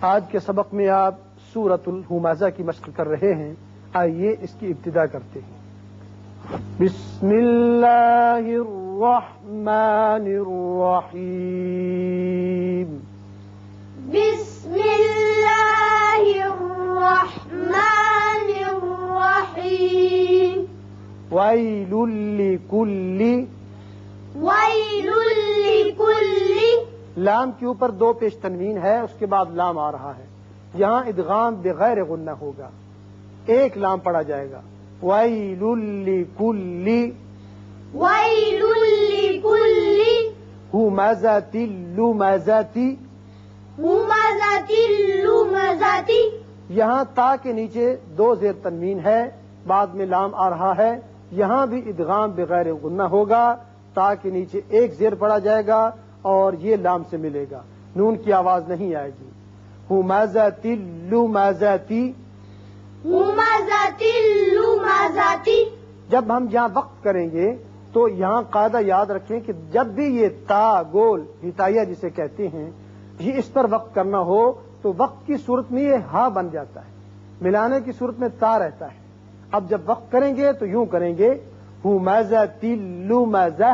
آج کے سبق میں آپ سورت الحمازہ کی مشق کر رہے ہیں۔ آئیے اس کی ابتدا کرتے ہیں۔ بسم اللہ الرحمن الرحیم۔ بسم الله الرحمن الرحيم ویل لکل ويل لكل لام کے اوپر دو پیش تنوین ہے اس کے بعد لام آ رہا ہے۔ یہاں ادغام بغیر غنہ ہوگا۔ ایک لام پڑا جائے گا۔ ویل لکل ويل همزة لمزة همزة لمزة یہاں تا کے نیچے دو زیر تنوین ہے۔ بعد میں لام آ رہا ہے۔ یہاں بھی ادغام بغیر غنہ ہوگا۔ تا کے نیچے ایک زیر پڑا جائے گا۔ اور یہ لام سے ملے گا۔ نون کی آواز نہیں آئے گی۔ همزة لمزة همزة لمزة جب ہم یہاں وقت کریں گے تو یہاں قاعدہ یاد رکھیں کہ جب بھی یہ تا گول ہتایا جسے کہتے ہیں یہ اس پر وقت کرنا ہو تو وقت کی صورت میں یہ ہا بن جاتا ہے۔ ملانے کی صورت میں تا رہتا ہے۔ اب جب وقت کریں گے تو یوں کریں گے۔ همزة لمزة همزة لمزة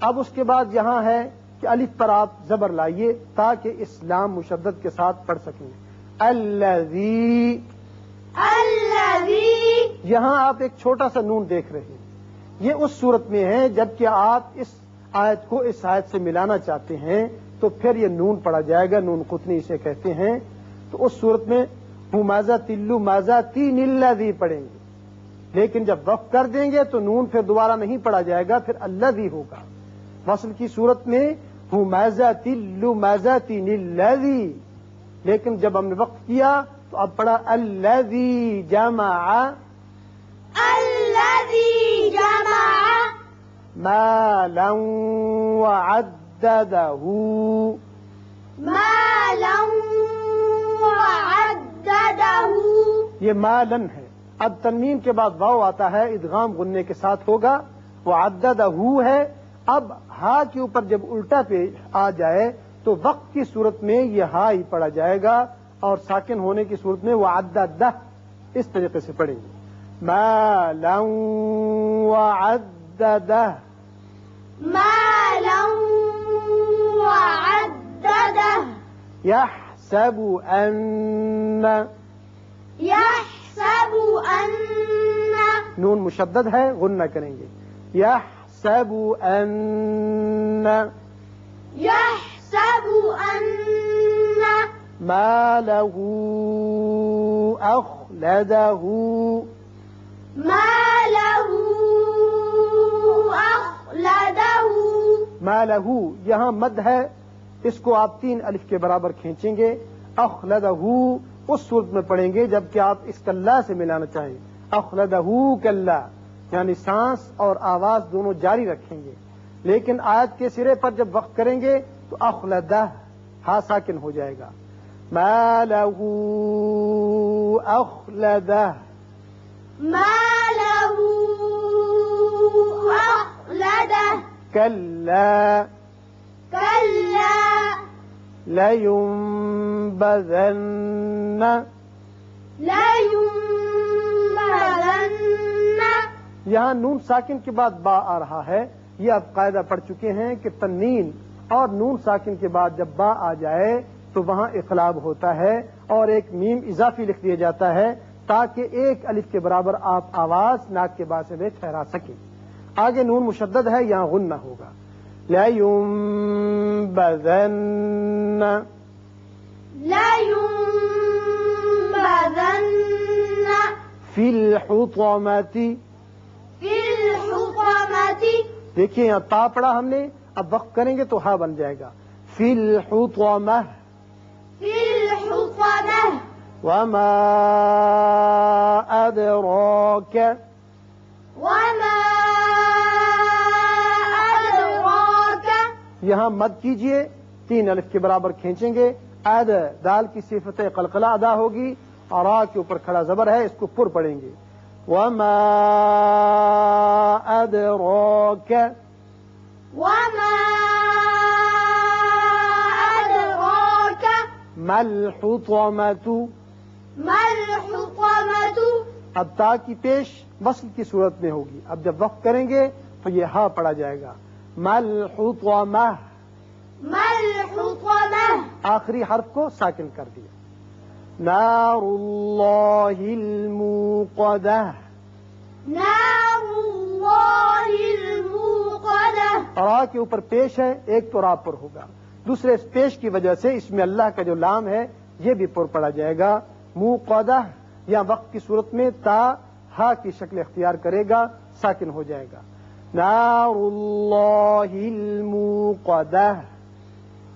اب اس کے بعد یہاں ہے کہ الف پر آپ زبر لائیے تاکہ اسلام مشدد کے ساتھ پڑھ سکیں۔ الذی. الذي یہاں آپ ایک چھوٹا سا نون دیکھ رہے ہیں۔ یہ اس صورت میں ہے جبکہ آپ اس آیت کو اس آیت سے ملانا چاہتے ہیں تو پھر یہ نون پڑا جائے گا نون قطنی اسے کہتے ہیں۔ تو اس صورت میں مازا تلو مازا تین الذی پڑھیں گے۔ لیکن جب وقف کر دیں گے تو نون پھر دوبارہ نہیں پڑا جائے گا پھر اللہ بھی ہوگا۔ وصل کی صورت میں ہوں میزا تلو میزا تین لیکن جب ہم نے وقف کیا تو اب پڑا الذی جمع الذي جمع مالا وعدده مالا وعدده یہ مالن ہے۔ اب تنوین کے بعد واؤ آتا ہے ادغام غننے کے ساتھ ہوگا وہ عدد ہے۔ اب ہا کے اوپر جب الٹا پہ آ جائے تو وقت کی صورت میں یہ ہا ہی پڑا جائے گا اور ساکن ہونے کی صورت میں وہ عدد اس طریقے سے پڑھیں گے۔ مالا وعدده مالا وعدده يحسب أن يحسب أن نون مشدد ہے غنہ کریں گے۔ يحسب أن يحسب أن ما له أخلده۔ ما له أخلده۔ ما له یہاں مد ہے اس کو آپ تین الف کے برابر کھینچیں گے۔ اخلدہ اس صورت میں پڑھیں گے جبکہ آپ اس کلّا سے ملانا چاہیں۔ اخلدہ کلّا یعنی سانس اور آواز دونوں جاری رکھیں گے۔ لیکن آیت کے سرے پر جب وقت کریں گے تو اخلدہ ہا ساکن ہو جائے گا۔ ما له اخلدہ۔ ما له كلا كلا لينبذن لينبذن یہاں نون ساکن کے بعد با آ رہا ہے۔ یہ آپ قاعدہ پڑھ چکے ہیں کہ تنین اور نون ساکن کے بعد جب با آ جائے تو وہاں اخلاب ہوتا ہے اور ایک میم اضافی لکھ دیا جاتا ہے تاکہ ایک الف کے برابر آپ آواز ناک کے بعد سے میں ٹھہرا سکیں۔ آگے نون مشدد ہے یہاں غنہ ہوگا۔ لَيُنبَذَنَّ لينبذن فِي الْحُطَمَةِ في الحطمة دیکھیے یہاں تا پڑا ہم نے اب وقت کریں گے تو ہا بن جائے گا۔ فی الحطمہ في الحطمة وما ادراک وما یہاں مد کیجیے تین الف کے برابر کھینچیں گے۔ اد دال کی صفت قلقلہ ادا ہوگی اور آ کے اوپر کھڑا زبر ہے اس کو پر پڑیں گے۔ وما ادراک وما الحطمة اب تا کی پیش وصل کی صورت میں ہوگی۔ اب جب وقت کریں گے تو یہ ہا پڑا جائے گا۔ مل حطمہ ما الحطمة؟ آخری حرف کو ساکن کر دیا۔ نار اللہ الموقدہ۔ نار الله الموقدة را کے اوپر پیش ہے ایک تو را پر ہوگا۔ دوسرے اس پیش کی وجہ سے اس میں اللہ کا جو لام ہے یہ بھی پر پڑا جائے گا۔ موقدہ یا وقت کی صورت میں تا ہا کی شکل اختیار کرے گا ساکن ہو جائے گا۔ نار اللہ الموقدہ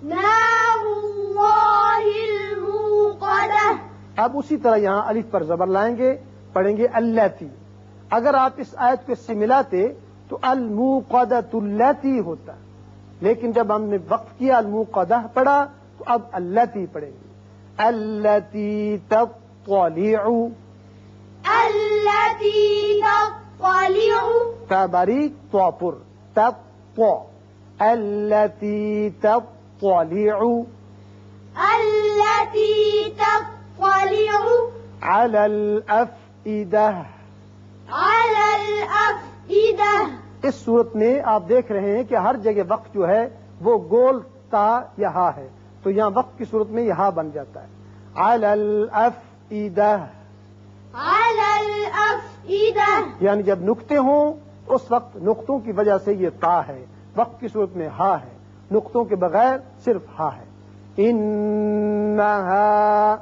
نار الله الموقدة اب اسی طرح یہاں الف پر زبر لائیں گے پڑھیں گے التی۔ اگر آپ اس آیت کو اس سے ملاتے تو الموقدۃ التی ہوتا۔ لیکن جب ہم نے وقف کیا الموقدہ پڑھا تو اب التی پڑھیں گے۔ التی تطلع۔ التي تطلع۔ باریک تو تطلع التی تطلع. التي تطلع. على الافئدہ على اس صورت میں آپ دیکھ رہے ہیں کہ ہر جگہ وقت جو ہے وہ گول تا یا ہا ہے۔ تو یہاں وقت کی صورت میں یہ ہا بن جاتا ہے۔ علی الافئدہ على یعنی جب نقطے ہوں اس وقت نقطوں کی وجہ سے یہ تا ہے وقت کی صورت میں ہا ہے نقطوں کے بغیر صرف ہا ہے۔ انہا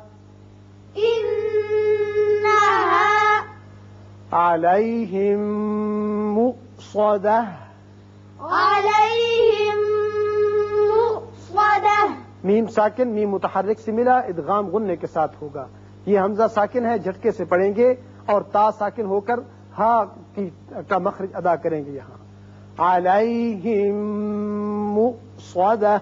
إنها علیہم مؤصدہ عليهم مؤصدة میم ساکن میم متحرک سے ملا ادغام غننے کے ساتھ ہوگا۔ یہ حمزہ ساکن ہے جھٹکے سے پڑھیں گے اور تا ساکن ہو کر ہا کی کا مخرج ادا کریں گے یہاں۔ علیہم مؤصدہ۔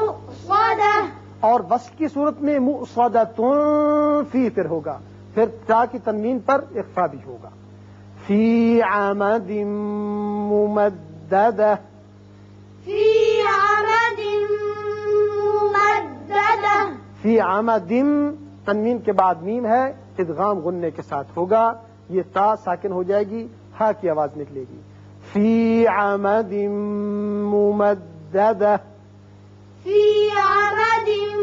مؤصدة اور وصف کی صورت میں مؤصدتن فی پھر ہوگا۔ پھر تا کی تنوین پر اخفا بھی ہوگا۔ فی عمد ممددہ۔ في عمد ممددة فی عمد تنوین کے بعد میم ہے۔ ادغام غننے کے ساتھ ہوگا، یہ تا ساکن ہو جائے گی، ہا کی آواز نکلے گی۔ فی عمد ممددہ۔ فی عمد